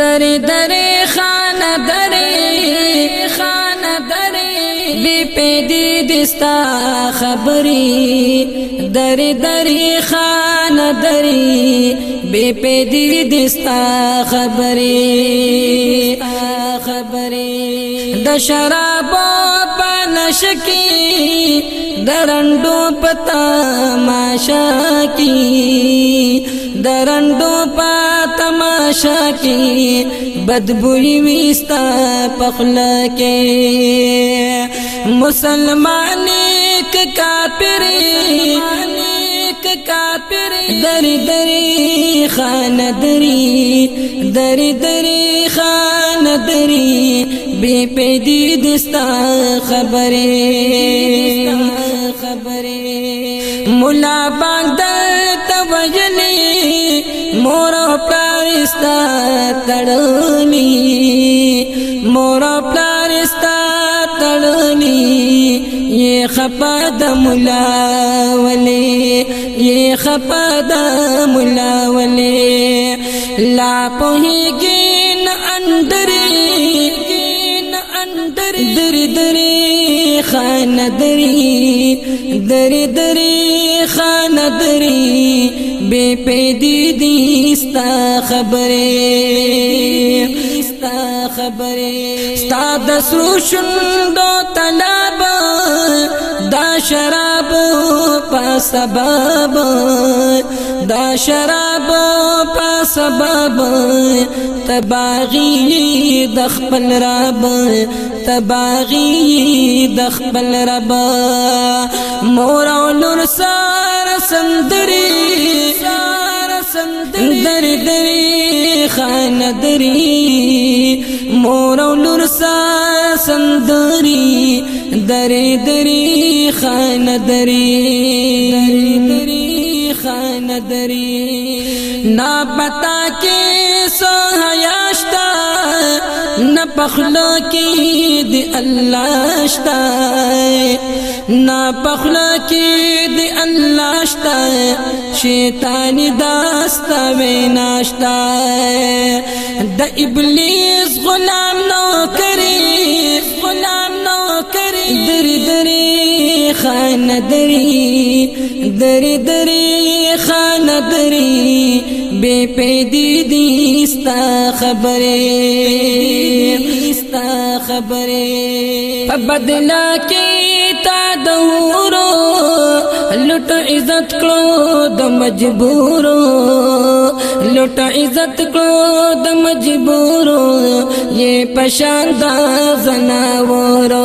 درې درې خان درې خان درې بي پېدې دستا خبرې درې درې خان درې بي پېدې دستا خبرې خبرې د شرابو لشکی درندو پتا ماشا کی درندو پتا ماشا کی بدبوئی ویستا پخلا کی مسلمان ک کافر کافر دری دری خان دری دری دری خان دری بی پیدی دستا خبرې مولا پاک در توجلی مور پلارستا تړلی مور پلارستا تړلی یہ خپا د مولا ولی یہ خپا د مولا ولی لا پوهیږي ان اندره دری دری خان دری دری دری خان دری بے پیدی دی ستا خبره ستا خبره ستا د سرو شندو طلب دا شرا په سبب دا شراب په سبب تباغي د خپل رب تباغي د خپل رب مور او نور سره سندري سره سندري دري دري خانه دري مور او نور سره سندري دري دري دری خان دری نا پتا کې سو حیاشتا نا پخلو کې دی الله شتا نا پخلو کې دی الله شتا شیطان داستا ویناشتا د ابلیس غلام نو کر خان دری دری دری خان دری بے پیدی دی استا خبره استا خبره په بدلا کې تا دورو لټ عزت کړو د مجبورو لټ عزت کړو د مجبورو یې پشان دا زناورو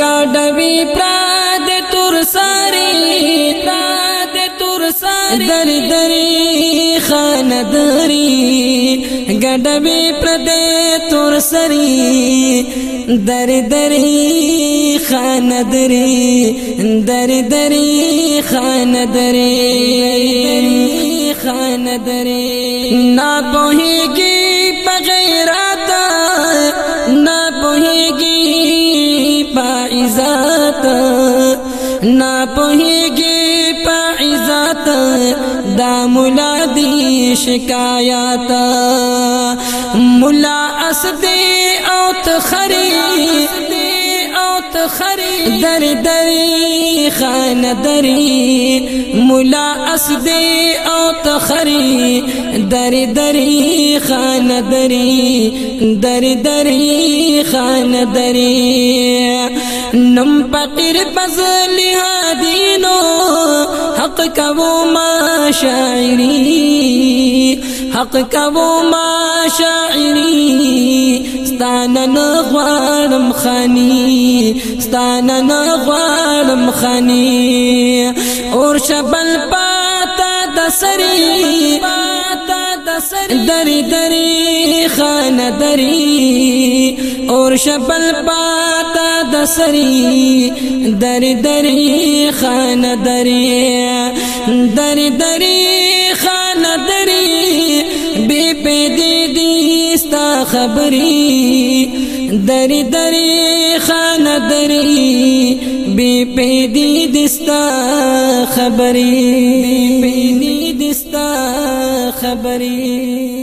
ګاډوي پرا د تور ساري پرا د تور ساري درې درې خاندري ګډوي پردې تور سري در درې خان درې در درې خان درې خان درې نا پوهيږي پغیرات نا پوهيږي پایزات نا پوهيږي دا مولا دی شکایات مولا اس دی او تخری او تخری در دری خان دری مولا اس دی او تخری در دری خان دری در دری خان دری نم پقیر بزلیه حقك ابو ما شاعري حقك ابو ما شاعري استانا نه غواړم خاني ستانه نه غواړم خاني اور شبل پاتا د پاتا دری دری خان دری اور شپل پاتا دسری دری دری خان دری دری دری خان دری بی پیدی دیستا خبری دری دری خان دری بی پیدی دستا خبری بی پیدی صبري